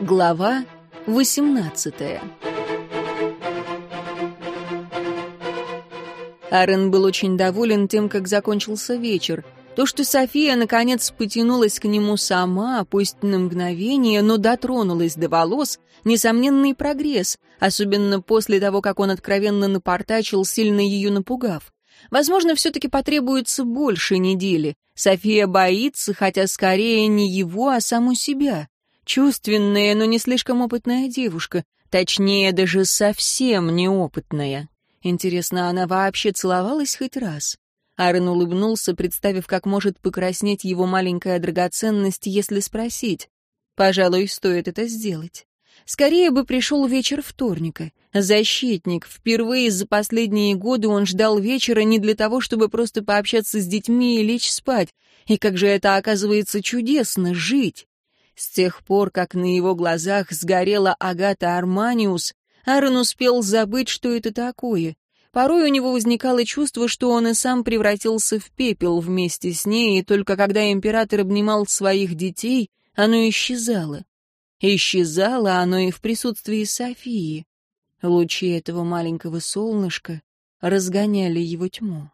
Глава 18 Арен был очень доволен тем, как закончился вечер. То, что София наконец потянулась к нему сама, пусть на мгновение, но дотронулась до волос, несомненный прогресс, особенно после того, как он откровенно напортачил, сильно ее напугав. Возможно, все-таки потребуется больше недели. София боится, хотя скорее не его, а саму себя. Чувственная, но не слишком опытная девушка. Точнее, даже совсем неопытная. Интересно, она вообще целовалась хоть раз? Аарон улыбнулся, представив, как может покраснеть его маленькая драгоценность, если спросить. Пожалуй, стоит это сделать. Скорее бы пришел вечер вторника. Защитник. Впервые за последние годы он ждал вечера не для того, чтобы просто пообщаться с детьми и лечь спать. И как же это оказывается чудесно — жить. С тех пор, как на его глазах сгорела Агата Арманиус, Аарон успел забыть, что это такое. Порой у него возникало чувство, что он и сам превратился в пепел вместе с ней, и только когда император обнимал своих детей, оно исчезало. Исчезало оно и в присутствии Софии. Лучи этого маленького солнышка разгоняли его тьму.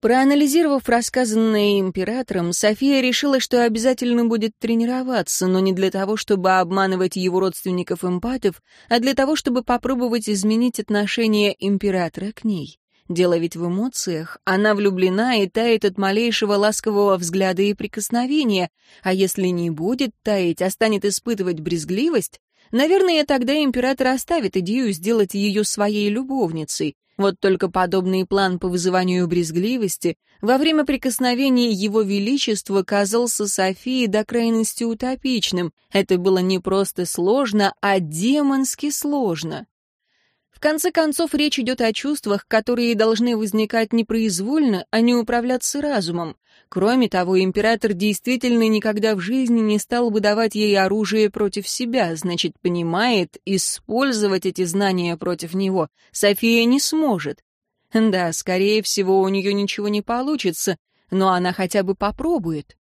Проанализировав рассказанное императором, София решила, что обязательно будет тренироваться, но не для того, чтобы обманывать его родственников-эмпатов, а для того, чтобы попробовать изменить отношение императора к ней. Дело ведь в эмоциях. Она влюблена и тает от малейшего ласкового взгляда и прикосновения, а если не будет таять, а станет испытывать брезгливость, наверное, тогда император оставит идею сделать ее своей любовницей, вот только подобный план по вызыванию брезгливости во время прикосновения Его Величества казался Софии до крайности утопичным. Это было не просто сложно, а демонски сложно. В конце концов, речь идет о чувствах, которые должны возникать непроизвольно, а не управляться разумом. Кроме того, император действительно никогда в жизни не стал бы давать ей оружие против себя, значит, понимает, использовать эти знания против него София не сможет. Да, скорее всего, у нее ничего не получится, но она хотя бы попробует.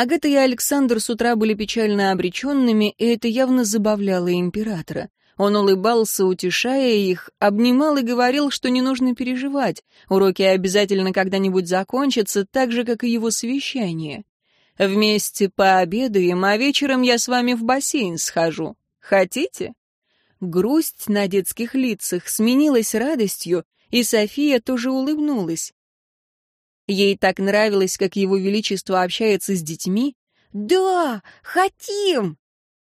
Агата и Александр с утра были печально обреченными, и это явно забавляло императора. Он улыбался, утешая их, обнимал и говорил, что не нужно переживать, уроки обязательно когда-нибудь закончатся, так же, как и его совещание. Вместе пообедаем, а вечером я с вами в бассейн схожу. Хотите? Грусть на детских лицах сменилась радостью, и София тоже улыбнулась. Ей так нравилось, как его величество общается с детьми. «Да, хотим!»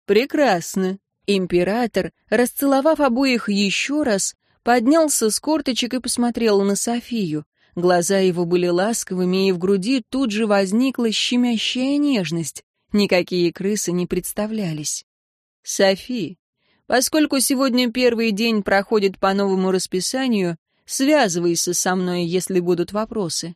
«Прекрасно!» Император, расцеловав обоих еще раз, поднялся с корточек и посмотрел на Софию. Глаза его были ласковыми, и в груди тут же возникла щемящая нежность. Никакие крысы не представлялись. «Софи, поскольку сегодня первый день проходит по новому расписанию, связывайся со мной, если будут вопросы.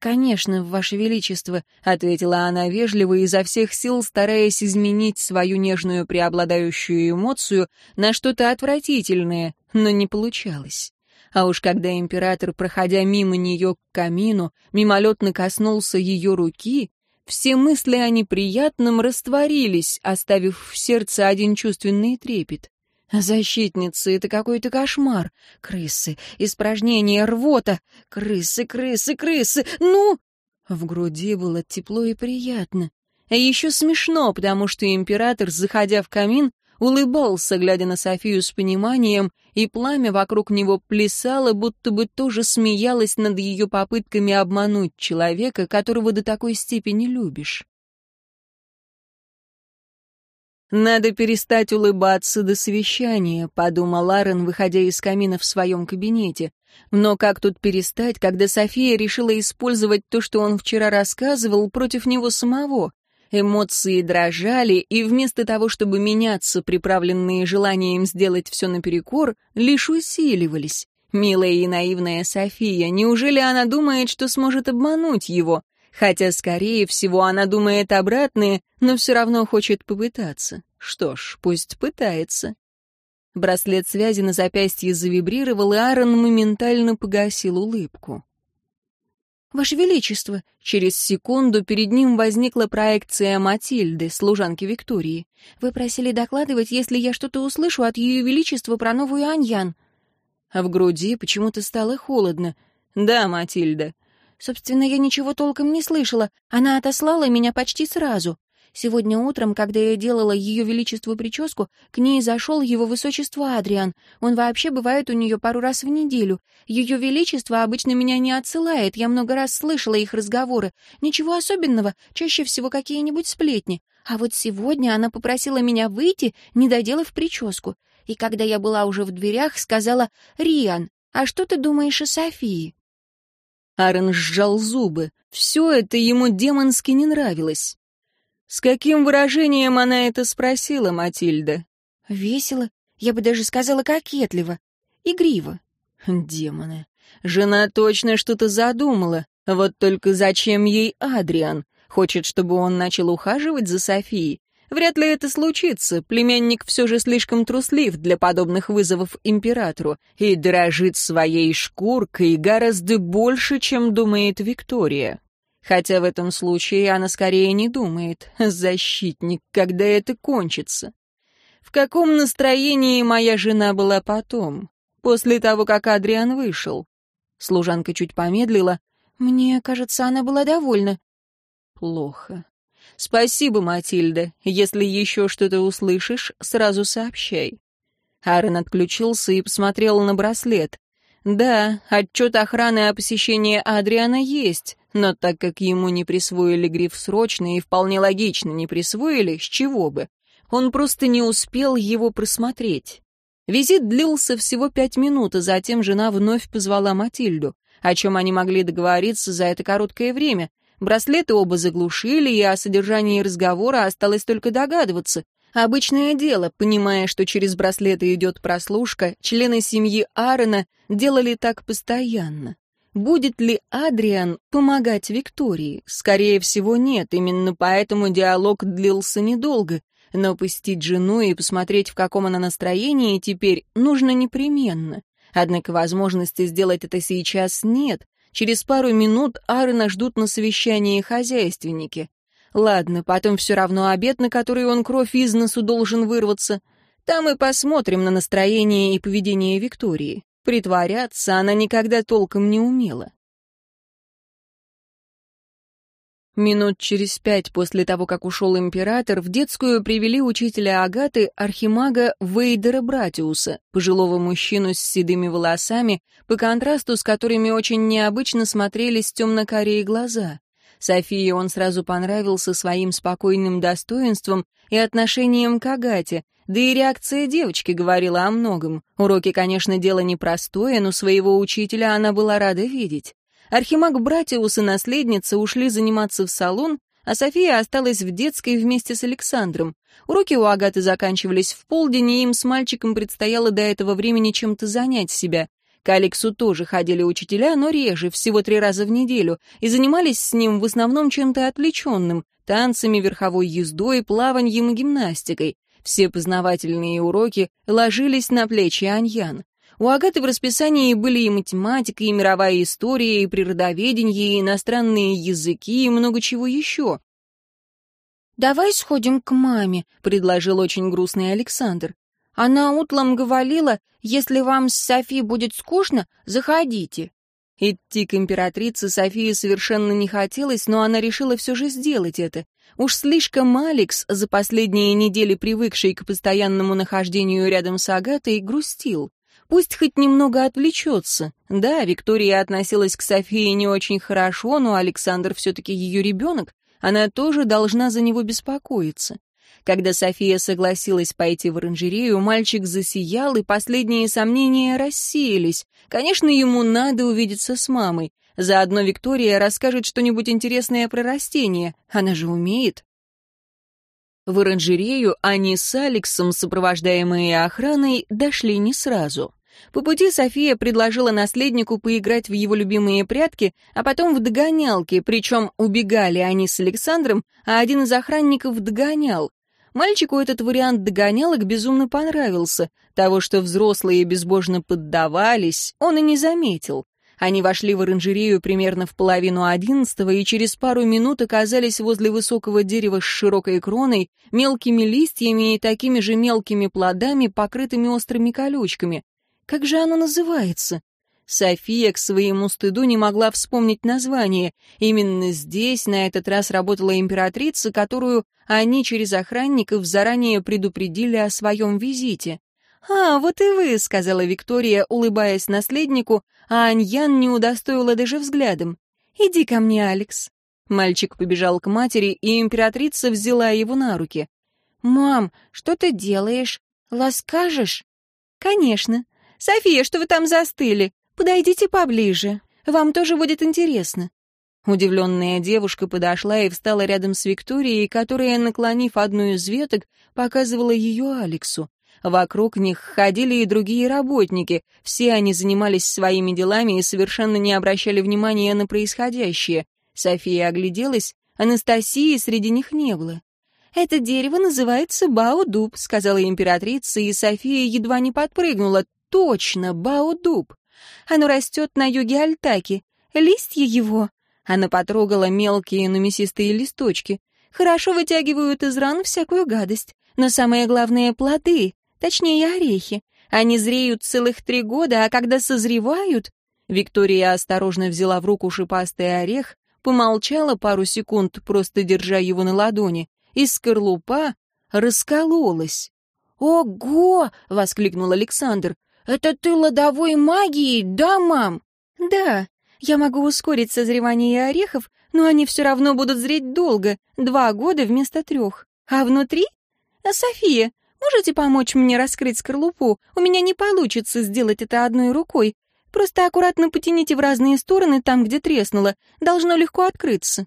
«Конечно, Ваше Величество», — ответила она вежливо, изо всех сил стараясь изменить свою нежную преобладающую эмоцию на что-то отвратительное, но не получалось. А уж когда император, проходя мимо нее к камину, мимолетно коснулся ее руки, все мысли о неприятном растворились, оставив в сердце один чувственный трепет. Защитницы — это какой-то кошмар. Крысы, испражнения, рвота. Крысы, крысы, крысы. Ну! В груди было тепло и приятно. Еще смешно, потому что император, заходя в камин, улыбался, глядя на Софию с пониманием, и пламя вокруг него плясало, будто бы тоже смеялось над ее попытками обмануть человека, которого до такой степени любишь. «Надо перестать улыбаться до совещания», — подумал Ларен, выходя из камина в своем кабинете. Но как тут перестать, когда София решила использовать то, что он вчера рассказывал, против него самого? Эмоции дрожали, и вместо того, чтобы меняться, приправленные желанием сделать все наперекор, лишь усиливались. Милая и наивная София, неужели она думает, что сможет обмануть его? Хотя, скорее всего, она думает обратное, но все равно хочет попытаться. Что ж, пусть пытается. Браслет связи на запястье завибрировал, и Аарон моментально погасил улыбку. «Ваше Величество!» Через секунду перед ним возникла проекция Матильды, служанки Виктории. «Вы просили докладывать, если я что-то услышу от Ее Величества про новую Аньян». А в груди почему-то стало холодно. «Да, Матильда». «Собственно, я ничего толком не слышала. Она отослала меня почти сразу. Сегодня утром, когда я делала ее величеству прическу, к ней зашел его высочество Адриан. Он вообще бывает у нее пару раз в неделю. Ее величество обычно меня не отсылает, я много раз слышала их разговоры. Ничего особенного, чаще всего какие-нибудь сплетни. А вот сегодня она попросила меня выйти, не доделав прическу. И когда я была уже в дверях, сказала «Риан, а что ты думаешь о Софии?» Аарон сжал зубы. Все это ему демонски не нравилось. С каким выражением она это спросила, Матильда? Весело. Я бы даже сказала кокетливо. Игриво. Демоны. Жена точно что-то задумала. Вот только зачем ей Адриан? Хочет, чтобы он начал ухаживать за Софией? Вряд ли это случится. Племянник все же слишком труслив для подобных вызовов императору и дорожит своей шкуркой гораздо больше, чем думает Виктория. Хотя в этом случае она скорее не думает. Защитник, когда это кончится? В каком настроении моя жена была потом, после того, как Адриан вышел? Служанка чуть помедлила. Мне кажется, она была довольна. Плохо. Спасибо, Матильда. Если еще что-то услышишь, сразу сообщай. Аарон отключился и посмотрел на браслет. Да, отчет охраны о посещении Адриана есть, но так как ему не присвоили гриф срочно и вполне логично не присвоили, с чего бы? Он просто не успел его просмотреть. Визит длился всего пять минут, а затем жена вновь позвала Матильду. О чем они могли договориться за это короткое время? Браслеты оба заглушили, и о содержании разговора осталось только догадываться. Обычное дело, понимая, что через браслеты идет прослушка, члены семьи Аарона делали так постоянно. Будет ли Адриан помогать Виктории? Скорее всего, нет, именно поэтому диалог длился недолго. Но пустить жену и посмотреть, в каком она настроении теперь, нужно непременно. Однако возможности сделать это сейчас нет. Через пару минут Аарона ждут на совещании хозяйственники. Ладно, потом все равно обед, на который он кровь из носу должен вырваться. Там и посмотрим на настроение и поведение Виктории. Притворяться она никогда толком не умела. Минут через пять после того, как ушел император, в детскую привели учителя Агаты, архимага Вейдера Братиуса, пожилого мужчину с седыми волосами, по контрасту с которыми очень необычно смотрелись темно-карие глаза. Софии он сразу понравился своим спокойным достоинством и отношением к Агате, да и реакция девочки говорила о многом. Уроки, конечно, дело непростое, но своего учителя она была рада видеть. Архимаг Братиус и наследница ушли заниматься в салон, а София осталась в детской вместе с Александром. Уроки у Агаты заканчивались в полдень, и им с мальчиком предстояло до этого времени чем-то занять себя. К Алексу тоже ходили учителя, но реже, всего три раза в неделю, и занимались с ним в основном чем-то отвлеченным — танцами, верховой ездой, плаванием и гимнастикой. Все познавательные уроки ложились на плечи Аньян. У Агаты в расписании были и математика, и мировая история, и природоведение, и иностранные языки, и много чего еще. «Давай сходим к маме», — предложил очень грустный Александр. Она утлом говорила, если вам с Софи будет скучно, заходите. Идти к императрице Софии совершенно не хотелось, но она решила все же сделать это. Уж слишком Алекс, за последние недели привыкший к постоянному нахождению рядом с Агатой, грустил. Пусть хоть немного отвлечется. Да, Виктория относилась к Софии не очень хорошо, но Александр все-таки ее ребенок. Она тоже должна за него беспокоиться. Когда София согласилась пойти в оранжерею, мальчик засиял, и последние сомнения рассеялись. Конечно, ему надо увидеться с мамой. Заодно Виктория расскажет что-нибудь интересное про растения. Она же умеет. В оранжерею они с Алексом, сопровождаемые охраной, дошли не сразу. По пути София предложила наследнику поиграть в его любимые прятки, а потом в догонялки, причем убегали они с Александром, а один из охранников догонял. Мальчику этот вариант догонялок безумно понравился. Того, что взрослые безбожно поддавались, он и не заметил. Они вошли в оранжерею примерно в половину одиннадцатого и через пару минут оказались возле высокого дерева с широкой кроной, мелкими листьями и такими же мелкими плодами, покрытыми острыми колючками. Как же оно называется? София к своему стыду не могла вспомнить название. Именно здесь на этот раз работала императрица, которую они через охранников заранее предупредили о своем визите. «А, вот и вы», — сказала Виктория, улыбаясь наследнику, а Аньян не удостоила даже взглядом. «Иди ко мне, Алекс». Мальчик побежал к матери, и императрица взяла его на руки. «Мам, что ты делаешь? Ласкажешь?» «Конечно. София, что вы там застыли? Подойдите поближе. Вам тоже будет интересно». Удивленная девушка подошла и встала рядом с Викторией, которая, наклонив одну из веток, показывала ее Алексу. Вокруг них ходили и другие работники, все они занимались своими делами и совершенно не обращали внимания на происходящее. София огляделась, Анастасии среди них не было. «Это дерево называется Баодуб», — сказала императрица, и София едва не подпрыгнула. «Точно, Баодуб!» Оно растет на юге Альтаки. Листья его...» Она потрогала мелкие, но мясистые листочки. «Хорошо вытягивают из ран всякую гадость. Но самое главное — плоды, точнее орехи. Они зреют целых три года, а когда созревают...» Виктория осторожно взяла в руку шипастый орех, помолчала пару секунд, просто держа его на ладони, и скорлупа раскололась. «Ого!» — воскликнул Александр. «Это ты ладовой магией, да, мам?» «Да. Я могу ускорить созревание орехов, но они все равно будут зреть долго, два года вместо трех. А внутри? А, София, можете помочь мне раскрыть скорлупу? У меня не получится сделать это одной рукой. Просто аккуратно потяните в разные стороны там, где треснуло. Должно легко открыться».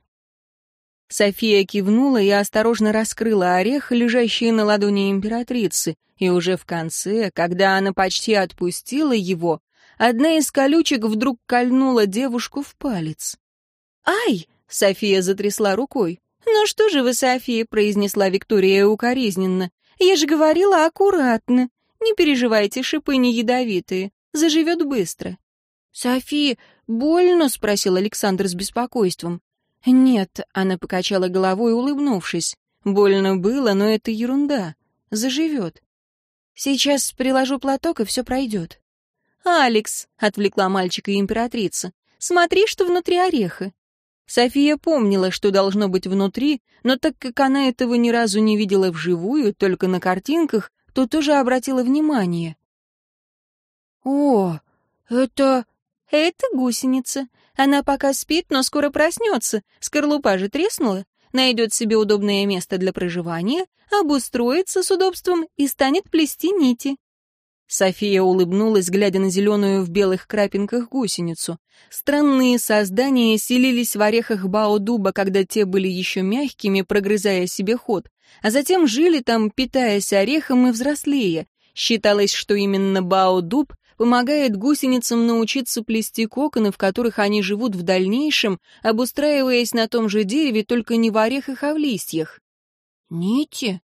София кивнула и осторожно раскрыла орех, лежащий на ладони императрицы, и уже в конце, когда она почти отпустила его, одна из колючек вдруг кольнула девушку в палец. «Ай!» — София затрясла рукой. «Ну что же вы, София?» — произнесла Виктория укоризненно. «Я же говорила аккуратно. Не переживайте, шипы не ядовитые. Заживет быстро». «София, больно?» — спросил Александр с беспокойством. «Нет», — она покачала головой, улыбнувшись. «Больно было, но это ерунда. Заживет. Сейчас приложу платок, и все пройдет». «Алекс», — отвлекла мальчика императрица, — «смотри, что внутри ореха». София помнила, что должно быть внутри, но так как она этого ни разу не видела вживую, только на картинках, то тоже обратила внимание. «О, это...» «Это гусеница. Она пока спит, но скоро проснется. Скорлупа же треснула. Найдет себе удобное место для проживания, обустроится с удобством и станет плести нити. София улыбнулась, глядя на зеленую в белых крапинках гусеницу. Странные создания селились в орехах бао-дуба, когда те были еще мягкими, прогрызая себе ход, а затем жили там, питаясь орехом и взрослея. Считалось, что именно бао-дуб помогает гусеницам научиться плести коконы, в которых они живут в дальнейшем, обустраиваясь на том же дереве, только не в орехах, а в листьях. «Нити?»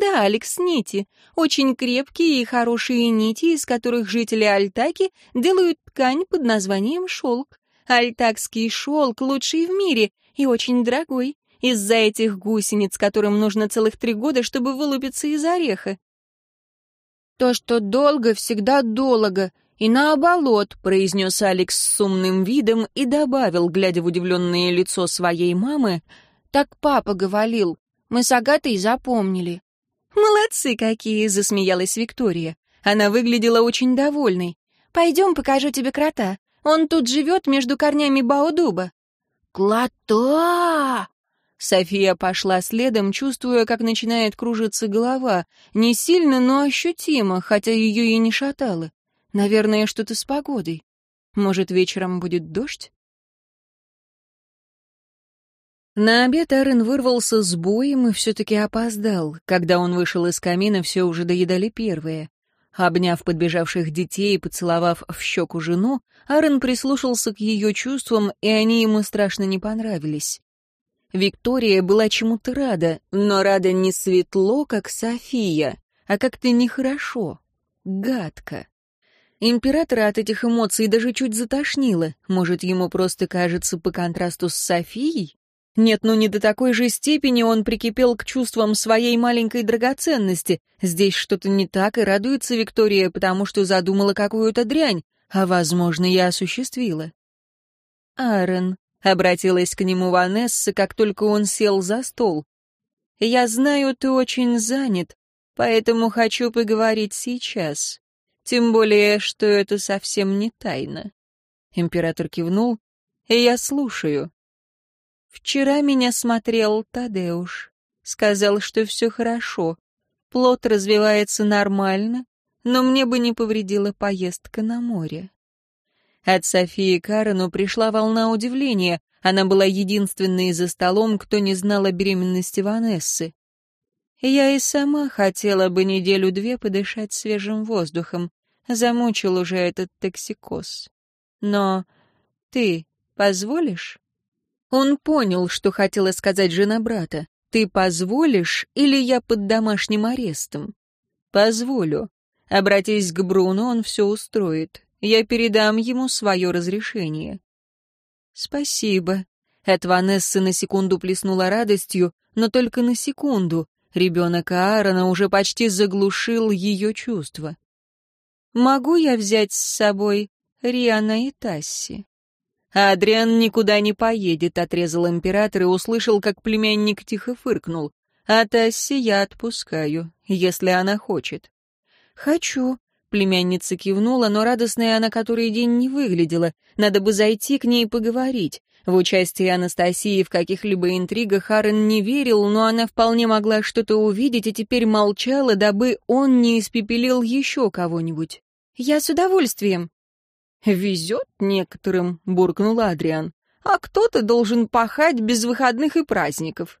«Да, Алекс, нити. Очень крепкие и хорошие нити, из которых жители Альтаки делают ткань под названием шелк. Альтакский шелк лучший в мире и очень дорогой. Из-за этих гусениц, которым нужно целых три года, чтобы вылупиться из ореха. «То, что долго, всегда долго, и наоборот», — произнес Алекс с умным видом и добавил, глядя в удивленное лицо своей мамы, «Так папа говорил, мы с Агатой запомнили». «Молодцы какие!» — засмеялась Виктория. Она выглядела очень довольной. «Пойдем, покажу тебе крота. Он тут живет между корнями баодуба». «Клота!» София пошла следом, чувствуя, как начинает кружиться голова. Не сильно, но ощутимо, хотя ее и не шатало. Наверное, что-то с погодой. Может, вечером будет дождь? На обед Эрен вырвался с боем и все-таки опоздал. Когда он вышел из камина, все уже доедали первые. Обняв подбежавших детей и поцеловав в щеку жену, Аарон прислушался к ее чувствам, и они ему страшно не понравились. Виктория была чему-то рада, но рада не светло, как София, а как-то нехорошо, гадко. Императора от этих эмоций даже чуть затошнило. Может, ему просто кажется по контрасту с Софией? Нет, ну не до такой же степени он прикипел к чувствам своей маленькой драгоценности. Здесь что-то не так, и радуется Виктория, потому что задумала какую-то дрянь, а, возможно, я осуществила. «Аарон», — обратилась к нему Ванесса, как только он сел за стол. «Я знаю, ты очень занят, поэтому хочу поговорить сейчас. Тем более, что это совсем не тайна». Император кивнул, я слушаю. Вчера меня смотрел Тадеуш. Сказал, что все хорошо. Плод развивается нормально, но мне бы не повредила поездка на море. От Софии Карену пришла волна удивления. Она была единственной за столом, кто не знал о беременности Ванессы. Я и сама хотела бы неделю-две подышать свежим воздухом. Замучил уже этот токсикоз. Но ты позволишь? Он понял, что хотела сказать жена брата. «Ты позволишь, или я под домашним арестом?» «Позволю. Обратись к Бруно, он все устроит. Я передам ему свое разрешение». «Спасибо». От Ванессы на секунду плеснула радостью, но только на секунду. Ребенок Аарона уже почти заглушил ее чувства. «Могу я взять с собой Риана и Тасси?» «Адриан никуда не поедет», — отрезал император и услышал, как племянник тихо фыркнул. «А Тасси я отпускаю, если она хочет». «Хочу», — племянница кивнула, но радостная она который день не выглядела. Надо бы зайти к ней и поговорить. В участие Анастасии в каких-либо интригах Аарон не верил, но она вполне могла что-то увидеть и теперь молчала, дабы он не испепелил еще кого-нибудь. «Я с удовольствием», «Везет некоторым», — буркнул Адриан. «А кто-то должен пахать без выходных и праздников».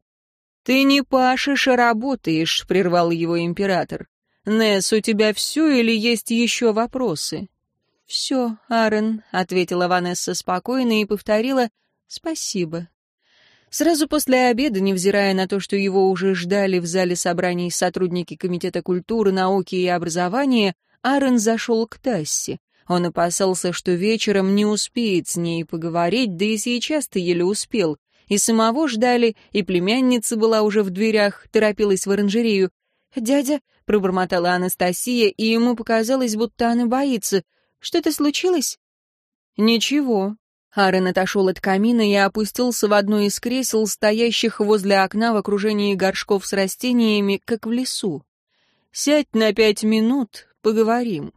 «Ты не пашешь, а работаешь», — прервал его император. «Несс, у тебя все или есть еще вопросы?» «Все, Аарон», — ответила Ванесса спокойно и повторила «спасибо». Сразу после обеда, невзирая на то, что его уже ждали в зале собраний сотрудники Комитета культуры, науки и образования, Аарон зашел к Тассе. Он опасался, что вечером не успеет с ней поговорить, да и сейчас-то еле успел. И самого ждали, и племянница была уже в дверях, торопилась в оранжерею. «Дядя», — пробормотала Анастасия, и ему показалось, будто она боится. «Что-то случилось?» «Ничего». Аарон отошел от камина и опустился в одно из кресел, стоящих возле окна в окружении горшков с растениями, как в лесу. «Сядь на пять минут, поговорим».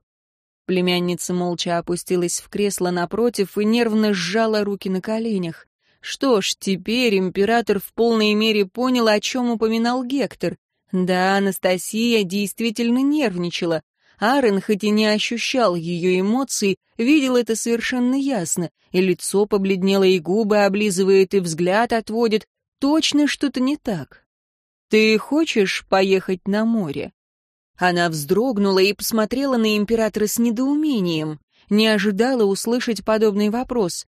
Племянница молча опустилась в кресло напротив и нервно сжала руки на коленях. Что ж, теперь император в полной мере понял, о чем упоминал Гектор. Да, Анастасия действительно нервничала. Аарон, хоть и не ощущал ее эмоций, видел это совершенно ясно. И лицо побледнело, и губы облизывает, и взгляд отводит. Точно что-то не так. «Ты хочешь поехать на море?» Она вздрогнула и посмотрела на императора с недоумением. Не ожидала услышать подобный вопрос.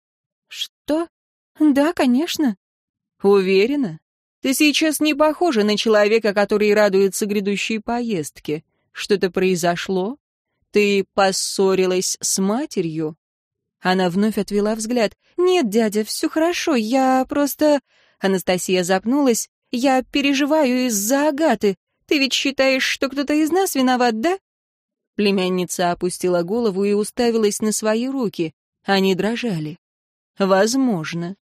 «Что? Да, конечно». «Уверена? Ты сейчас не похожа на человека, который радуется грядущей поездке. Что-то произошло? Ты поссорилась с матерью?» Она вновь отвела взгляд. «Нет, дядя, все хорошо, я просто...» Анастасия запнулась. «Я переживаю из-за Агаты. Ты ведь считаешь, что кто-то из нас виноват, да?» Племянница опустила голову и уставилась на свои руки. Они дрожали. «Возможно».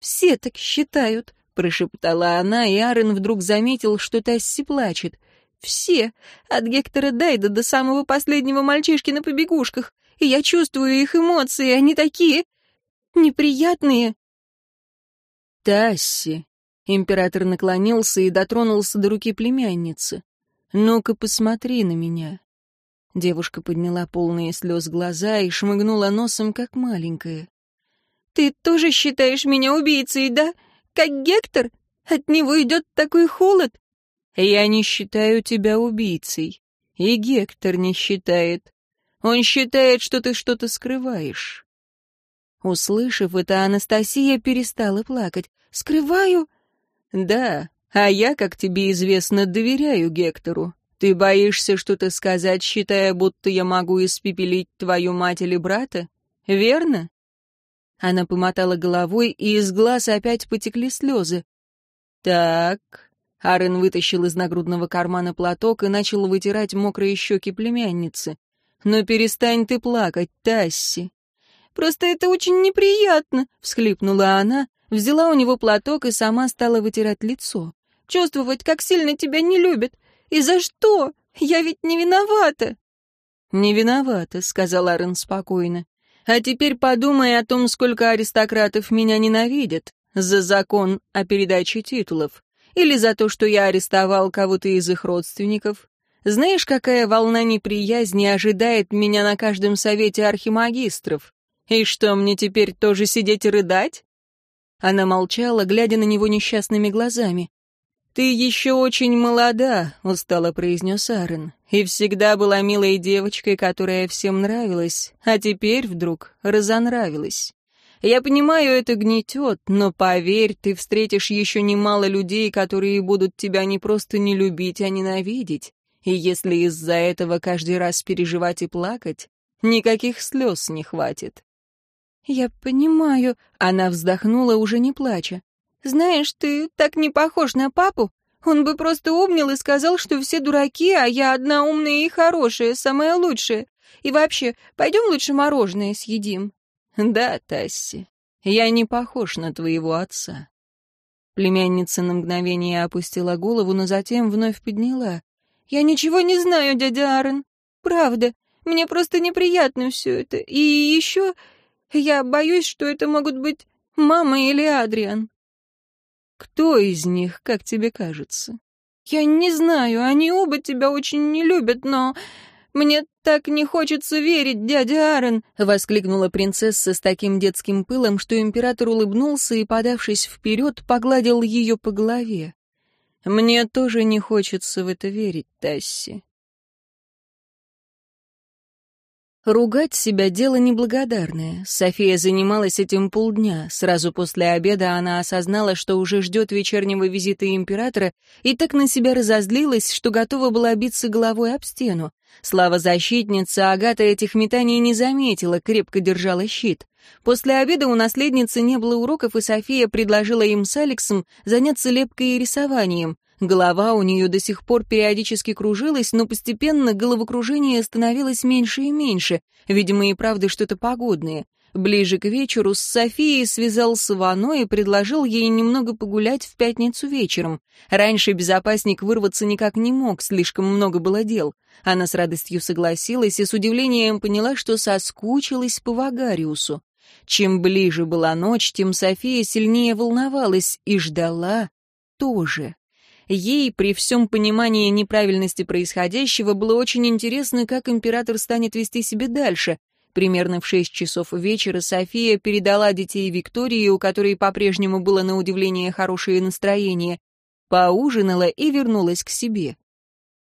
«Все так считают», — прошептала она, и Арен вдруг заметил, что Тасси плачет. «Все, от Гектора Дайда до самого последнего мальчишки на побегушках, и я чувствую их эмоции, они такие неприятные». «Тасси», Император наклонился и дотронулся до руки племянницы. «Ну-ка, посмотри на меня». Девушка подняла полные слез глаза и шмыгнула носом, как маленькая. «Ты тоже считаешь меня убийцей, да? Как Гектор? От него идет такой холод?» «Я не считаю тебя убийцей. И Гектор не считает. Он считает, что ты что-то скрываешь». Услышав это, Анастасия перестала плакать. «Скрываю? «Да, а я, как тебе известно, доверяю Гектору. Ты боишься что-то сказать, считая, будто я могу испепелить твою мать или брата? Верно?» Она помотала головой, и из глаз опять потекли слезы. «Так...» Арен вытащил из нагрудного кармана платок и начал вытирать мокрые щеки племянницы. «Но перестань ты плакать, Тасси!» «Просто это очень неприятно!» — всхлипнула она, взяла у него платок и сама стала вытирать лицо. «Чувствовать, как сильно тебя не любят. И за что? Я ведь не виновата!» «Не виновата», — сказал Арен спокойно. «А теперь подумай о том, сколько аристократов меня ненавидят за закон о передаче титулов. Или за то, что я арестовал кого-то из их родственников? Знаешь, какая волна неприязни ожидает меня на каждом совете архимагистров? И что, мне теперь тоже сидеть и рыдать?» Она молчала, глядя на него несчастными глазами. «Ты еще очень молода», — устало произнес Аарон, «и всегда была милой девочкой, которая всем нравилась, а теперь вдруг разонравилась. Я понимаю, это гнетет, но поверь, ты встретишь еще немало людей, которые будут тебя не просто не любить, а ненавидеть. И если из-за этого каждый раз переживать и плакать, никаких слез не хватит. «Я понимаю», — она вздохнула, уже не плача. «Знаешь, ты так не похож на папу. Он бы просто обнял и сказал, что все дураки, а я одна умная и хорошая, самая лучшая. И вообще, пойдем лучше мороженое съедим». «Да, Тасси, я не похож на твоего отца». Племянница на мгновение опустила голову, но затем вновь подняла. «Я ничего не знаю, дядя Аарон. Правда, мне просто неприятно все это. И еще я боюсь, что это могут быть мама или Адриан». «Кто из них, как тебе кажется?» «Я не знаю, они оба тебя очень не любят, но «Мне так не хочется верить, дядя Аарон!» — воскликнула принцесса с таким детским пылом, что император улыбнулся и, подавшись вперед, погладил ее по голове. «Мне тоже не хочется в это верить, Тасси. Ругать себя — дело неблагодарное. София занималась этим полдня. Сразу после обеда она осознала, что уже ждет вечернего визита императора, и так на себя разозлилась, что готова была биться головой об стену. Слава защитница, Агата этих метаний не заметила, крепко держала щит. После обеда у наследницы не было уроков, и София предложила им с Алексом заняться лепкой и рисованием. Голова у нее до сих пор периодически кружилась, но постепенно головокружение становилось меньше и меньше. Видимо, и правда что-то погодное. Ближе к вечеру с Софией связался Вано и предложил ей немного погулять в пятницу вечером. Раньше безопасник вырваться никак не мог, слишком много было дел. Она с радостью согласилась и с удивлением поняла, что соскучилась по Вагариусу. Чем ближе была ночь, тем София сильнее волновалась и ждала тоже. Ей, при всем понимании неправильности происходящего, было очень интересно, как император станет вести себя дальше. Примерно в шесть часов вечера София передала детей Виктории, у которой по-прежнему было на удивление хорошее настроение, поужинала и вернулась к себе.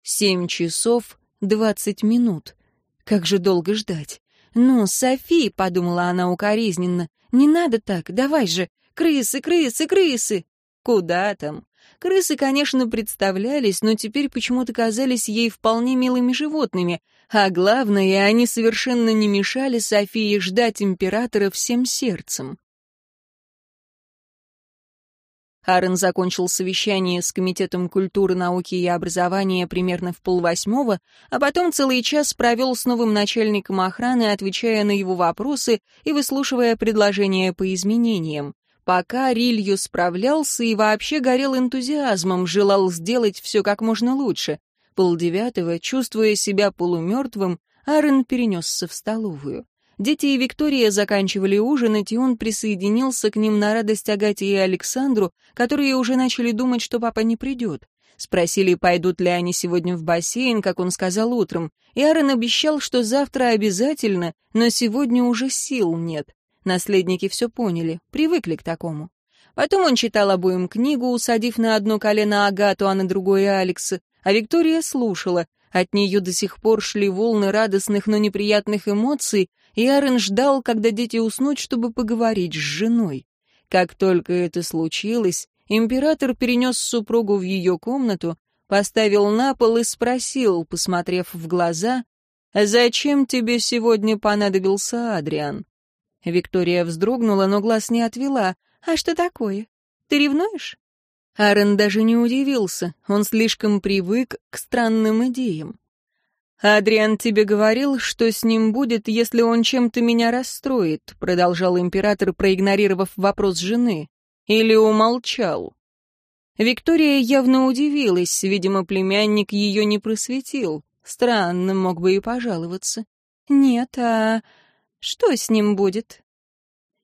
Семь часов двадцать минут. Как же долго ждать? «Ну, Софи», — подумала она укоризненно, — «не надо так, давай же, крысы, крысы, крысы!» «Куда там? Крысы, конечно, представлялись, но теперь почему-то казались ей вполне милыми животными, а главное, они совершенно не мешали Софии ждать императора всем сердцем. Аарон закончил совещание с Комитетом культуры, науки и образования примерно в полвосьмого, а потом целый час провел с новым начальником охраны, отвечая на его вопросы и выслушивая предложения по изменениям. Пока Рилью справлялся и вообще горел энтузиазмом, желал сделать все как можно лучше. Полдевятого, чувствуя себя полумертвым, Аарон перенесся в столовую. Дети и Виктория заканчивали ужинать, и он присоединился к ним на радость Агате и Александру, которые уже начали думать, что папа не придет. Спросили, пойдут ли они сегодня в бассейн, как он сказал утром, и Аарон обещал, что завтра обязательно, но сегодня уже сил нет. Наследники все поняли, привыкли к такому. Потом он читал обоим книгу, усадив на одно колено Агату, а на другое Алекса, а Виктория слушала. От нее до сих пор шли волны радостных, но неприятных эмоций, и Аарон ждал, когда дети уснут, чтобы поговорить с женой. Как только это случилось, Император перенес супругу в ее комнату, поставил на пол и спросил, посмотрев в глаза, «Зачем тебе сегодня понадобился Адриан?» Виктория вздрогнула, но глаз не отвела. «А что такое? Ты ревнуешь?» Аарон даже не удивился, он слишком привык к странным идеям. «Адриан тебе говорил, что с ним будет, если он чем-то меня расстроит», продолжал император, проигнорировав вопрос жены. «Или умолчал?» Виктория явно удивилась, видимо, племянник ее не просветил. Странно, мог бы и пожаловаться. «Нет, а что с ним будет?»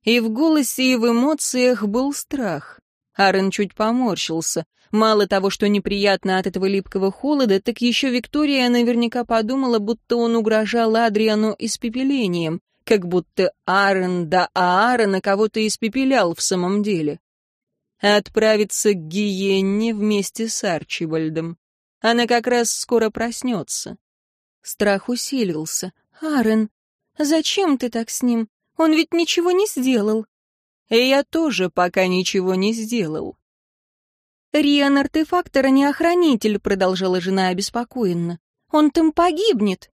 И в голосе, и в эмоциях был страх. Аарон чуть поморщился. Мало того, что неприятно от этого липкого холода, так еще Виктория наверняка подумала, будто он угрожал Адриану испепелением, как будто Аарон да Аарона кого-то испепелял в самом деле. Отправиться к Гиенне вместе с Арчибальдом. Она как раз скоро проснется. Страх усилился. «Аарон, зачем ты так с ним? Он ведь ничего не сделал». И я тоже пока ничего не сделал. «Риан артефактора не охранитель», — продолжала жена обеспокоенно. «Он там погибнет».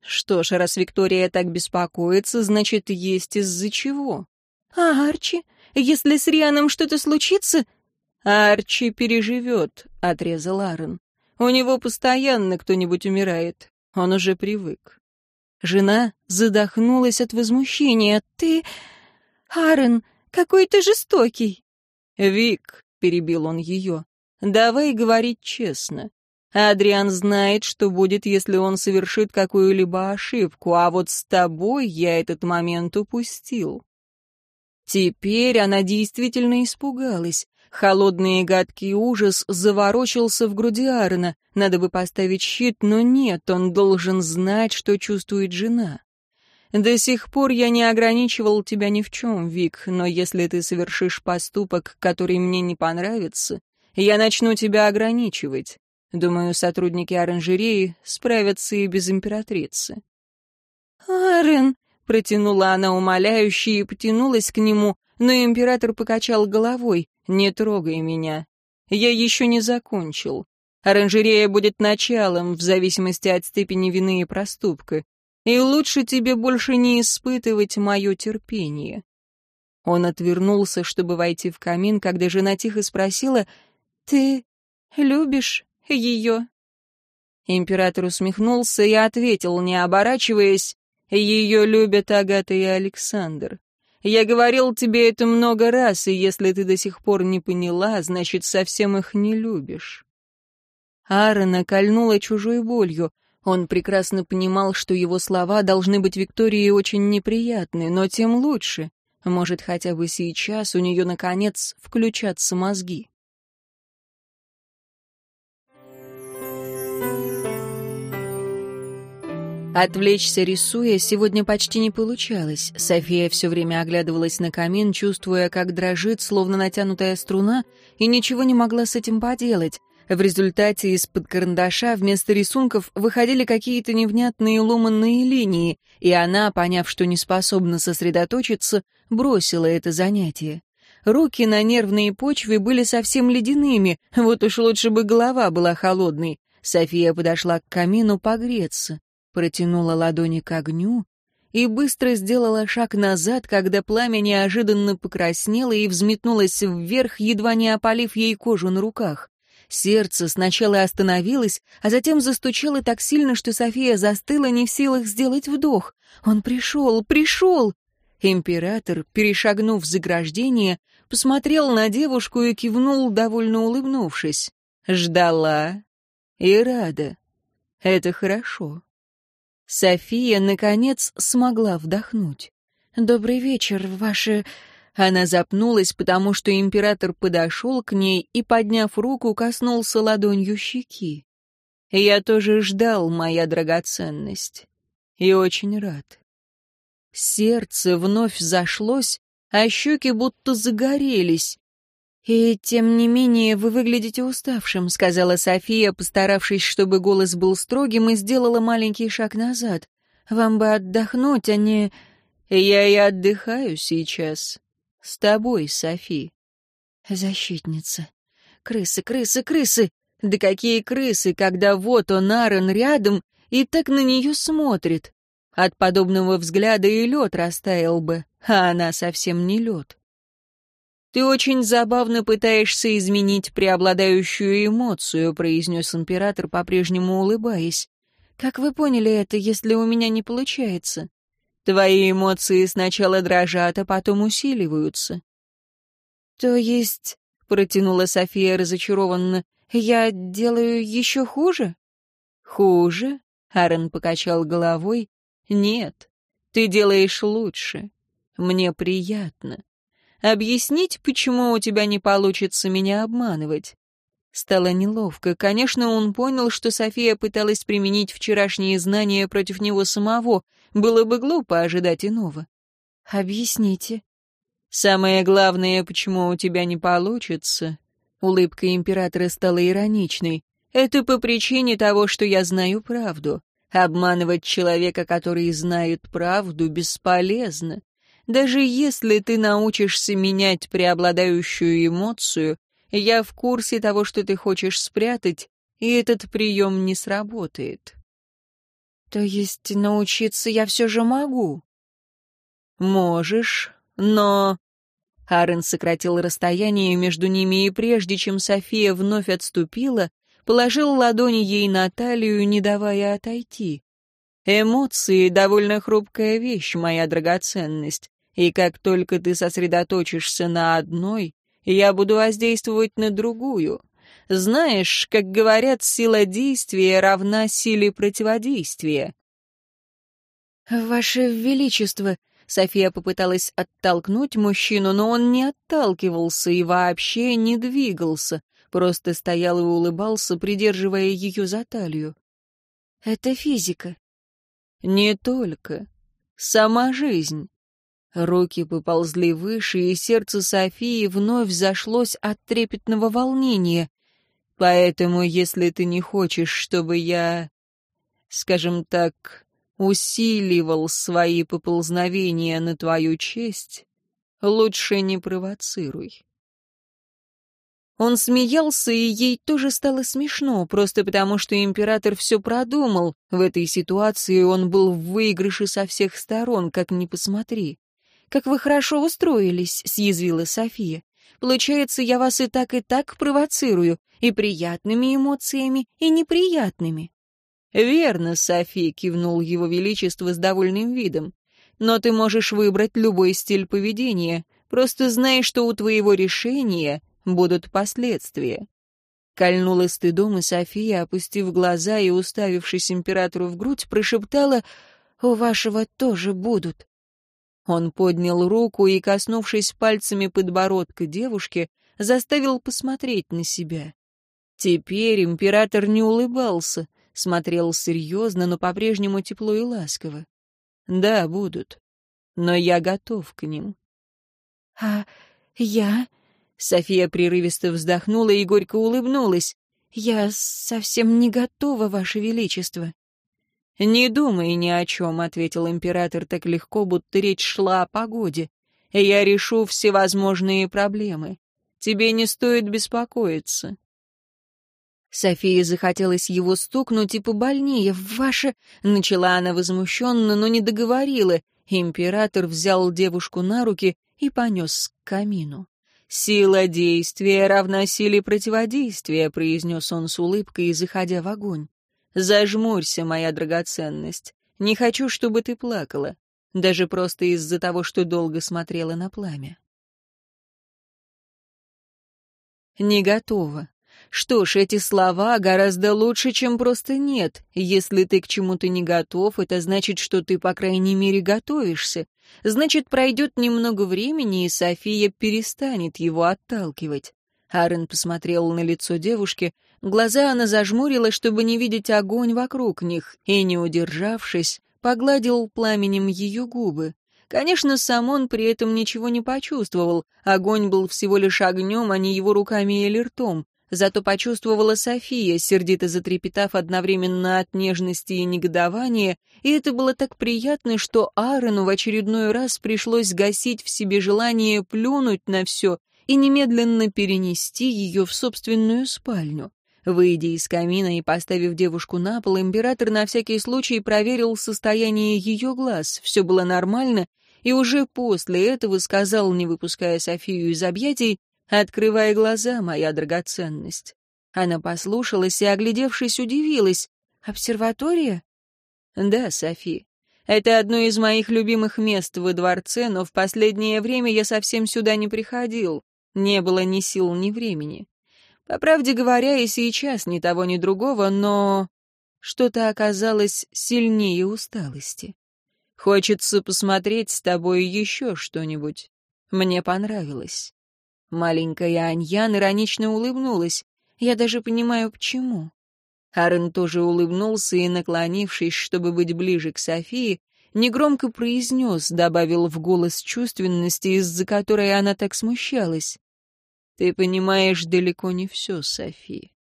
Что ж, раз Виктория так беспокоится, значит, есть из-за чего. «А Арчи? Если с Рианом что-то случится...» «Арчи переживет», — отрезал Аарон. «У него постоянно кто-нибудь умирает. Он уже привык». Жена задохнулась от возмущения. «Ты... Аарон, какой ты жестокий!» «Вик», — перебил он ее, — «давай говорить честно. Адриан знает, что будет, если он совершит какую-либо ошибку, а вот с тобой я этот момент упустил». Теперь она действительно испугалась. Холодный и гадкий ужас заворочился в груди Аарона. Надо бы поставить щит, но нет, он должен знать, что чувствует жена. До сих пор я не ограничивал тебя ни в чем, Вик, но если ты совершишь поступок, который мне не понравится, я начну тебя ограничивать. Думаю, сотрудники оранжереи справятся и без императрицы». «Арен!» — протянула она умоляюще и потянулась к нему, но император покачал головой. «Не трогай меня. Я еще не закончил. Оранжерея будет началом, в зависимости от степени вины и проступка и лучше тебе больше не испытывать мое терпение». Он отвернулся, чтобы войти в камин, когда жена тихо спросила, «Ты любишь ее?» Император усмехнулся и ответил, не оборачиваясь, «Ее любят Агата и Александр. Я говорил тебе это много раз, и если ты до сих пор не поняла, значит, совсем их не любишь». Аарона кольнула чужой болью. Он прекрасно понимал, что его слова должны быть Виктории очень неприятны, но тем лучше. Может, хотя бы сейчас у нее, наконец, включатся мозги. Отвлечься, рисуя, сегодня почти не получалось. София все время оглядывалась на камин, чувствуя, как дрожит, словно натянутая струна, и ничего не могла с этим поделать. В результате из-под карандаша вместо рисунков выходили какие-то невнятные ломанные линии, и она, поняв, что не способна сосредоточиться, бросила это занятие. Руки на нервной почве были совсем ледяными, вот уж лучше бы голова была холодной. София подошла к камину погреться, протянула ладони к огню и быстро сделала шаг назад, когда пламя неожиданно покраснело и взметнулось вверх, едва не опалив ей кожу на руках. Сердце сначала остановилось, а затем застучало так сильно, что София застыла не в силах сделать вдох. «Он пришел, пришел!» Император, перешагнув заграждение, посмотрел на девушку и кивнул, довольно улыбнувшись. Ждала и рада. Это хорошо. София, наконец, смогла вдохнуть. «Добрый вечер, ваше...» Она запнулась, потому что император подошел к ней и, подняв руку, коснулся ладонью щеки. «Я тоже ждал, моя драгоценность, и очень рад». Сердце вновь зашлось, а щеки будто загорелись. «И тем не менее вы выглядите уставшим», — сказала София, постаравшись, чтобы голос был строгим, и сделала маленький шаг назад. «Вам бы отдохнуть, а не...» «Я и отдыхаю сейчас», с тобой, Софи. Защитница. Крысы, крысы, крысы! Да какие крысы, когда вот он, Аарон, рядом и так на нее смотрит. От подобного взгляда и лед растаял бы, а она совсем не лед. «Ты очень забавно пытаешься изменить преобладающую эмоцию», произнес император, по-прежнему улыбаясь. «Как вы поняли это, если у меня не получается?» «Твои эмоции сначала дрожат, а потом усиливаются». «То есть...» — протянула София разочарованно. «Я делаю еще хуже?» «Хуже?» — Аарон покачал головой. «Нет, ты делаешь лучше. Мне приятно. Объяснить, почему у тебя не получится меня обманывать?» Стало неловко. Конечно, он понял, что София пыталась применить вчерашние знания против него самого. Было бы глупо ожидать иного. «Объясните». «Самое главное, почему у тебя не получится...» Улыбка императора стала ироничной. «Это по причине того, что я знаю правду. Обманывать человека, который знает правду, бесполезно. Даже если ты научишься менять преобладающую эмоцию, я в курсе того, что ты хочешь спрятать, и этот прием не сработает. То есть научиться я все же могу? Можешь, но... Арен сократил расстояние между ними, и прежде чем София вновь отступила, положил ладони ей на талию, не давая отойти. Эмоции — довольно хрупкая вещь, моя драгоценность. И как только ты сосредоточишься на одной, я буду воздействовать на другую. Знаешь, как говорят, сила действия равна силе противодействия. «Ваше Величество», — София попыталась оттолкнуть мужчину, но он не отталкивался и вообще не двигался, просто стоял и улыбался, придерживая ее за талию. «Это физика». «Не только. Сама жизнь. Руки поползли выше, и сердце Софии вновь зашлось от трепетного волнения. Поэтому, если ты не хочешь, чтобы я, скажем так, усиливал свои поползновения на твою честь, лучше не провоцируй. Он смеялся, и ей тоже стало смешно, просто потому что император все продумал. В этой ситуации он был в выигрыше со всех сторон, как ни посмотри. «Как вы хорошо устроились», — съязвила София. «Получается, я вас и так, и так провоцирую, и приятными эмоциями, и неприятными». «Верно, София», — кивнул его величество с довольным видом. «Но ты можешь выбрать любой стиль поведения. Просто знай, что у твоего решения будут последствия». Кольнула стыдом, и София, опустив глаза и уставившись императору в грудь, прошептала «У вашего тоже будут». Он поднял руку и, коснувшись пальцами подбородка девушки, заставил посмотреть на себя. Теперь император не улыбался, смотрел серьезно, но по-прежнему тепло и ласково. «Да, будут. Но я готов к ним». «А я...» София прерывисто вздохнула и горько улыбнулась. «Я совсем не готова, Ваше Величество». «Не думай ни о чем», — ответил император так легко, будто речь шла о погоде. «Я решу всевозможные проблемы. Тебе не стоит беспокоиться». Софии захотелось его стукнуть и побольнее. «Ваше...» — начала она возмущенно, но не договорила. Император взял девушку на руки и понес к камину. «Сила действия равна силе противодействия», — произнес он с улыбкой, заходя в огонь. Зажмурься, моя драгоценность. Не хочу, чтобы ты плакала, даже просто из-за того, что долго смотрела на пламя. Не готова. Что ж, эти слова гораздо лучше, чем просто «нет». Если ты к чему-то не готов, это значит, что ты, по крайней мере, готовишься. Значит, пройдет немного времени, и София перестанет его отталкивать. Аарон посмотрел на лицо девушки. Глаза она зажмурила, чтобы не видеть огонь вокруг них, и, не удержавшись, погладил пламенем ее губы. Конечно, сам он при этом ничего не почувствовал. Огонь был всего лишь огнем, а не его руками или ртом. Зато почувствовала София, сердито затрепетав одновременно от нежности и негодования, и это было так приятно, что Аарону в очередной раз пришлось гасить в себе желание плюнуть на все и немедленно перенести ее в собственную спальню. Выйдя из камина и поставив девушку на пол, император на всякий случай проверил состояние ее глаз. Все было нормально, и уже после этого сказал, не выпуская Софию из объятий, «Открывай глаза, моя драгоценность». Она послушалась и, оглядевшись, удивилась. «Обсерватория?» «Да, Софи. Это одно из моих любимых мест во дворце, но в последнее время я совсем сюда не приходил. Не было ни сил, ни времени. По правде говоря, и сейчас ни того, ни другого, но что-то оказалось сильнее усталости. Хочется посмотреть с тобой еще что-нибудь. Мне понравилось. Маленькая Аньян иронично улыбнулась. Я даже понимаю, почему. Аарон тоже улыбнулся и, наклонившись, чтобы быть ближе к Софии, негромко произнес, добавил в голос чувственности, из-за которой она так смущалась. «Ты понимаешь далеко не все, Софи».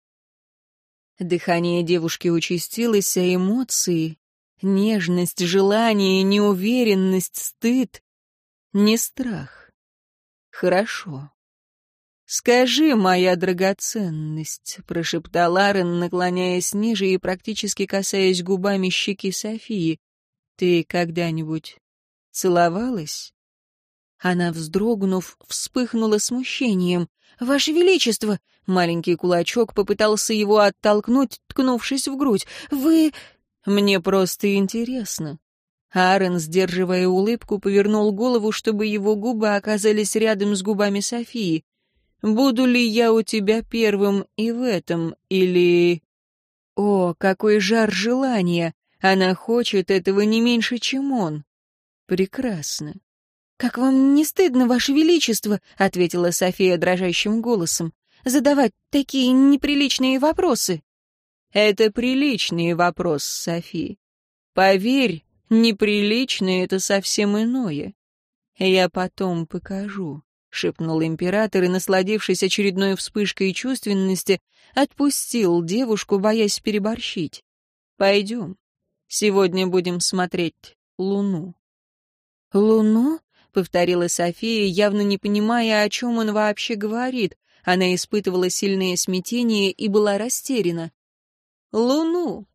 Дыхание девушки участилось, а эмоции — нежность, желание, неуверенность, стыд — не страх. «Хорошо. «Скажи, моя драгоценность», — прошептал Арен, наклоняясь ниже и практически касаясь губами щеки Софии, — «ты когда-нибудь целовалась?» Она, вздрогнув, вспыхнула смущением. «Ваше Величество!» — маленький кулачок попытался его оттолкнуть, ткнувшись в грудь. «Вы...» «Мне просто интересно». Аарон, сдерживая улыбку, повернул голову, чтобы его губы оказались рядом с губами Софии. Буду ли я у тебя первым и в этом, или... О, какой жар желания! Она хочет этого не меньше, чем он. Прекрасно. «Как вам не стыдно, Ваше Величество?» — ответила София дрожащим голосом. «Задавать такие неприличные вопросы». «Это приличный вопрос, Софи. Поверь, неприличный — это совсем иное. Я потом покажу». — шепнул император и, насладившись очередной вспышкой чувственности, отпустил девушку, боясь переборщить. «Пойдем. Сегодня будем смотреть Луну». «Луну?» — повторила София, явно не понимая, о чем он вообще говорит. Она испытывала сильное смятение и была растеряна. «Луну»,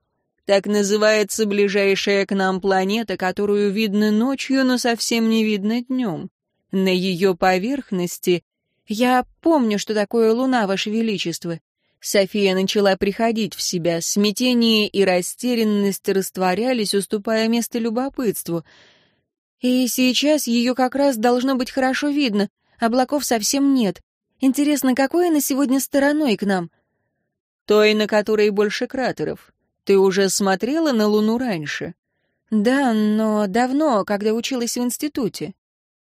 так называется ближайшая к нам планета, которую видно ночью, но совсем не видно днем. На ее поверхности... Я помню, что такое луна, Ваше Величество. София начала приходить в себя, смятение и растерянность растворялись, уступая место любопытству. И сейчас ее как раз должно быть хорошо видно, облаков совсем нет. Интересно, какое на сегодня стороной к нам? Той, на которой больше кратеров. Ты уже смотрела на Луну раньше? Да, но давно, когда училась в институте.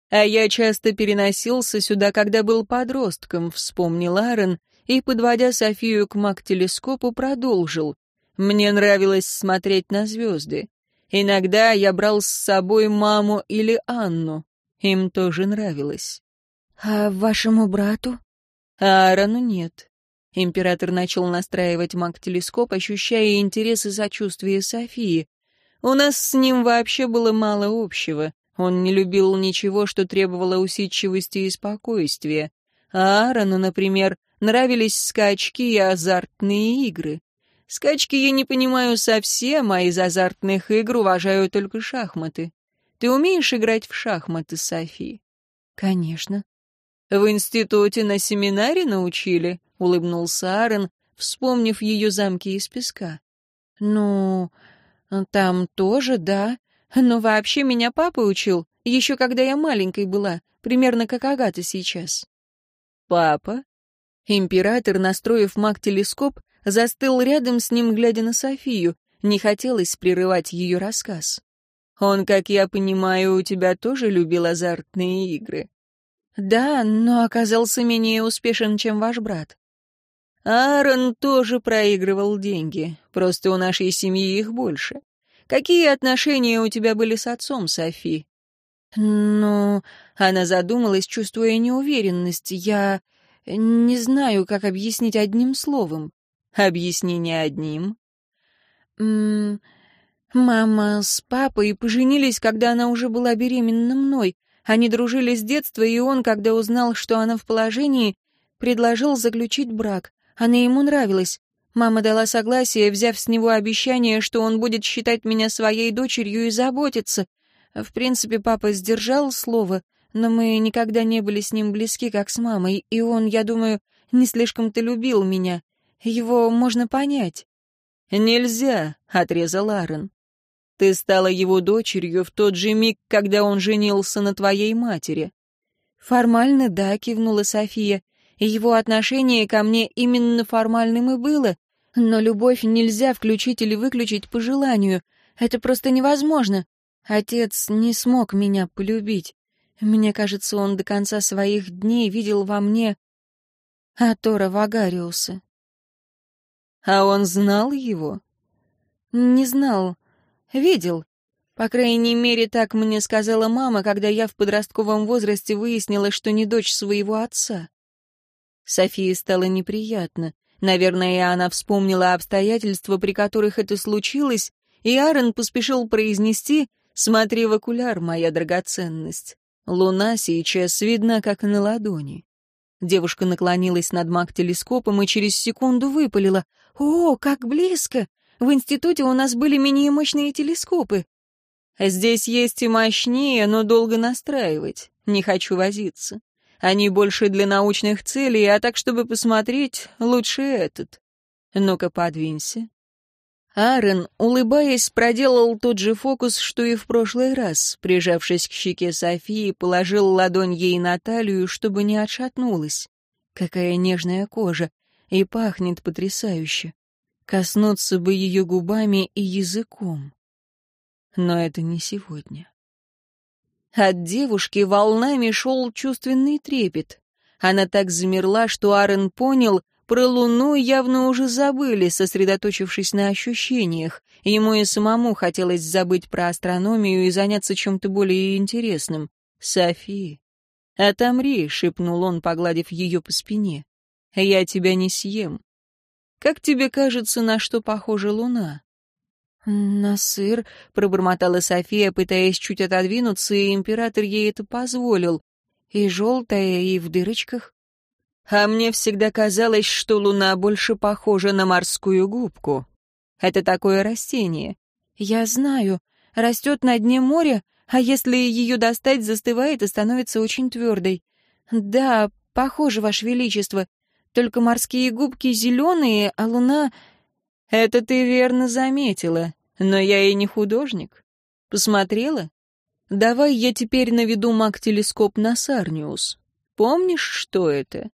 А я часто переносился сюда, когда был подростком, вспомнил Аарон и, подводя Софию к маг-телескопу, продолжил. Мне нравилось смотреть на звезды. Иногда я брал с собой маму или Анну. Им тоже нравилось. «А вашему брату?» «А Аарону нет». Император начал настраивать маг-телескоп, ощущая интерес и сочувствие Софии. «У нас с ним вообще было мало общего. Он не любил ничего, что требовало усидчивости и спокойствия. А Аарону, например, нравились скачки и азартные игры. Скачки я не понимаю совсем, а из азартных игр уважаю только шахматы. Ты умеешь играть в шахматы, Софи? Конечно. В институте на семинаре научили, улыбнулся Аарон, вспомнив ее замки из песка. Ну, там тоже, да, но вообще меня папа учил, еще когда я маленькой была, примерно как Агата сейчас. Папа? Император, настроив маг-телескоп, застыл рядом с ним, глядя на Софию. Не хотелось прерывать ее рассказ. Он, как я понимаю, у тебя тоже любил азартные игры. Да, но оказался менее успешен, чем ваш брат. Аарон тоже проигрывал деньги, просто у нашей семьи их больше. Какие отношения у тебя были с отцом, Софи?» «Ну...» — она задумалась, чувствуя неуверенность. «Я не знаю, как объяснить одним словом». «Объясни не одним». «М «Мама с папой поженились, когда она уже была беременна мной. Они дружили с детства, и он, когда узнал, что она в положении, предложил заключить брак. Она ему нравилась. Мама дала согласие, взяв с него обещание, что он будет считать меня своей дочерью и заботиться. В принципе, папа сдержал слово, но мы никогда не были с ним близки, как с мамой, и он, я думаю, не слишком-то любил меня. Его можно понять. «Нельзя», — отрезал Аарон. «Ты стала его дочерью в тот же миг, когда он женился на твоей матери». «Формально, да», — кивнула София. «Его отношение ко мне именно формальным и было, но любовь нельзя включить или выключить по желанию. Это просто невозможно. Отец не смог меня полюбить. Мне кажется, он до конца своих дней видел во мне Атора Вагариуса. А он знал его? Не знал. Видел. По крайней мере, так мне сказала мама, когда я в подростковом возрасте выяснила, что не дочь своего отца. Софии стало неприятно. Наверное, она вспомнила обстоятельства, при которых это случилось, и Аарон поспешил произнести «Смотри в окуляр, моя драгоценность. Луна сейчас видна, как на ладони». Девушка наклонилась над маг-телескопом и через секунду выпалила. «О, как близко! В институте у нас были менее мощные телескопы». «Здесь есть и мощнее, но долго настраивать. Не хочу возиться. Они больше для научных целей, а так, чтобы посмотреть, лучше этот. Ну-ка, подвинься». Аарон, улыбаясь, проделал тот же фокус, что и в прошлый раз. Прижавшись к щеке Софии, положил ладонь ей на талию, чтобы не отшатнулась. Какая нежная кожа, и пахнет потрясающе. Коснуться бы ее губами и языком. Но это не сегодня. От девушки волнами шел чувственный трепет. Она так замерла, что Аарон понял, про Луну явно уже забыли, сосредоточившись на ощущениях. Ему и самому хотелось забыть про астрономию и заняться чем-то более интересным. «Софи, отомри», — шепнул он, погладив ее по спине. «Я тебя не съем. Как тебе кажется, на что похожа Луна?» «На сыр», — пробормотала София, пытаясь чуть отодвинуться, и император ей это позволил. «И желтая, и в дырочках». «А мне всегда казалось, что луна больше похожа на морскую губку. Это такое растение». «Я знаю. Растет на дне моря, а если ее достать, застывает и становится очень твердой. Да, похоже, Ваше Величество. Только морские губки зеленые, а луна...» «Это ты верно заметила. Но я и не художник. Посмотрела? Давай я теперь наведу маг-телескоп на Сарниус. Помнишь, что это?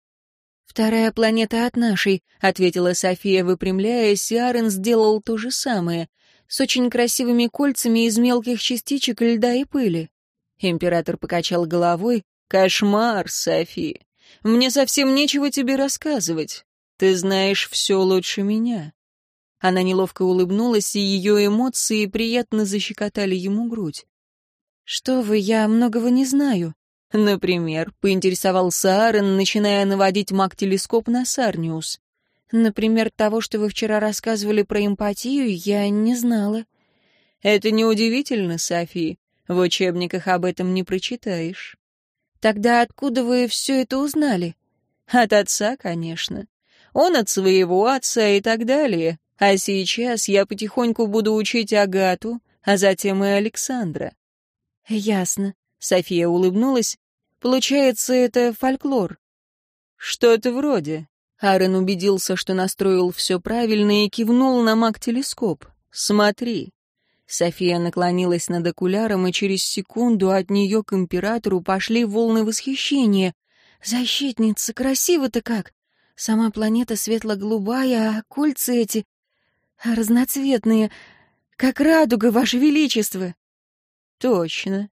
«Вторая планета от нашей», — ответила София, выпрямляясь, и Арен сделал то же самое, с очень красивыми кольцами из мелких частичек льда и пыли. Император покачал головой. «Кошмар, Софи! Мне совсем нечего тебе рассказывать. Ты знаешь все лучше меня. Она неловко улыбнулась, и ее эмоции приятно защекотали ему грудь. «Что вы, я многого не знаю». «Например», — поинтересовался Аарон, начиная наводить маг-телескоп на Сарниус. «Например, того, что вы вчера рассказывали про эмпатию, я не знала». «Это неудивительно, Софи. В учебниках об этом не прочитаешь». «Тогда откуда вы все это узнали?» «От отца, конечно. Он от своего отца и так далее. А сейчас я потихоньку буду учить Агату, а затем и Александра». «Ясно», — София улыбнулась. «Получается, это фольклор». «Что-то вроде». Аарон убедился, что настроил все правильно и кивнул на маг-телескоп. «Смотри». София наклонилась над окуляром, и через секунду от нее к императору пошли волны восхищения. «Защитница, красиво-то как! Сама планета светло-голубая, а кольца эти разноцветные, как радуга, Ваше Величество!» «Точно».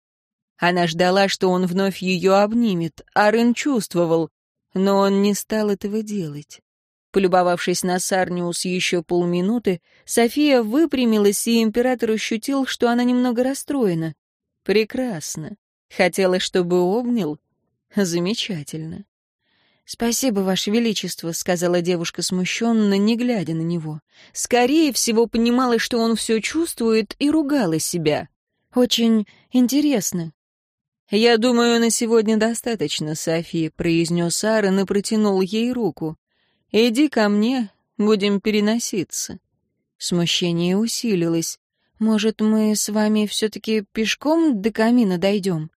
Она ждала, что он вновь ее обнимет. Арен чувствовал, но он не стал этого делать. Полюбовавшись на Сарниус еще полминуты, София выпрямилась, и император ощутил, что она немного расстроена. «Прекрасно. Хотела, чтобы обнял? Замечательно. «Спасибо, Ваше Величество», — сказала девушка смущенно, не глядя на него. Скорее всего, понимала, что он все чувствует, и ругала себя. «Очень интересно». «Я думаю, на сегодня достаточно, Софи», — произнес Аарон и протянул ей руку. «Иди ко мне, будем переноситься». Смущение усилилось. «Может, мы с вами все-таки пешком до камина дойдем?»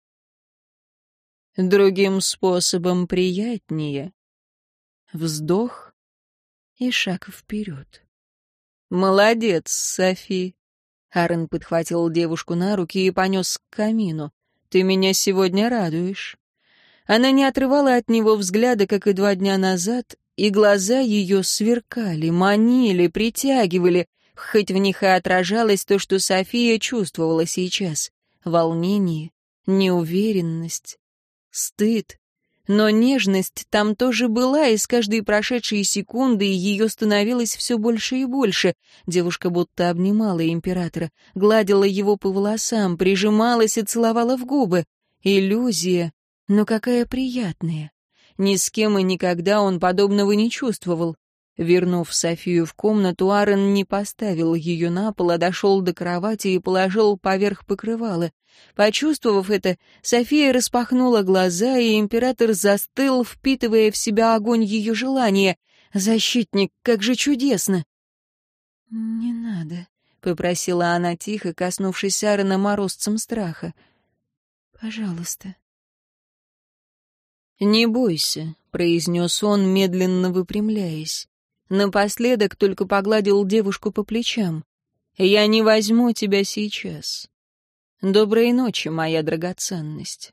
Другим способом приятнее. Вздох и шаг вперед. «Молодец, Софи!» Аарон подхватил девушку на руки и понес к камину. «Ты меня сегодня радуешь». Она не отрывала от него взгляда, как и два дня назад, и глаза ее сверкали, манили, притягивали, хоть в них и отражалось то, что София чувствовала сейчас. Волнение, неуверенность, стыд. Но нежность там тоже была, и с каждой прошедшей секунды ее становилось все больше и больше. Девушка будто обнимала императора, гладила его по волосам, прижималась и целовала в губы. Иллюзия, но какая приятная. Ни с кем и никогда он подобного не чувствовал. Вернув Софию в комнату, Аарон не поставил ее на пол, а дошел до кровати и положил поверх покрывала. Почувствовав это, София распахнула глаза, и император застыл, впитывая в себя огонь ее желания. «Защитник, как же чудесно!» «Не надо», — попросила она тихо, коснувшись Аарона морозцем страха. «Пожалуйста». «Не бойся», — произнес он, медленно выпрямляясь. Напоследок только погладил девушку по плечам. «Я не возьму тебя сейчас. Доброй ночи, моя драгоценность».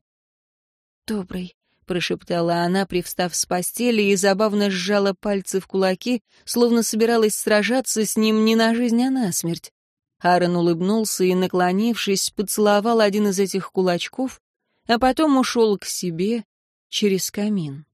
«Доброй», — прошептала она, привстав с постели, и забавно сжала пальцы в кулаки, словно собиралась сражаться с ним не на жизнь, а на смерть. Аарон улыбнулся и, наклонившись, поцеловал один из этих кулачков, а потом ушел к себе через камин.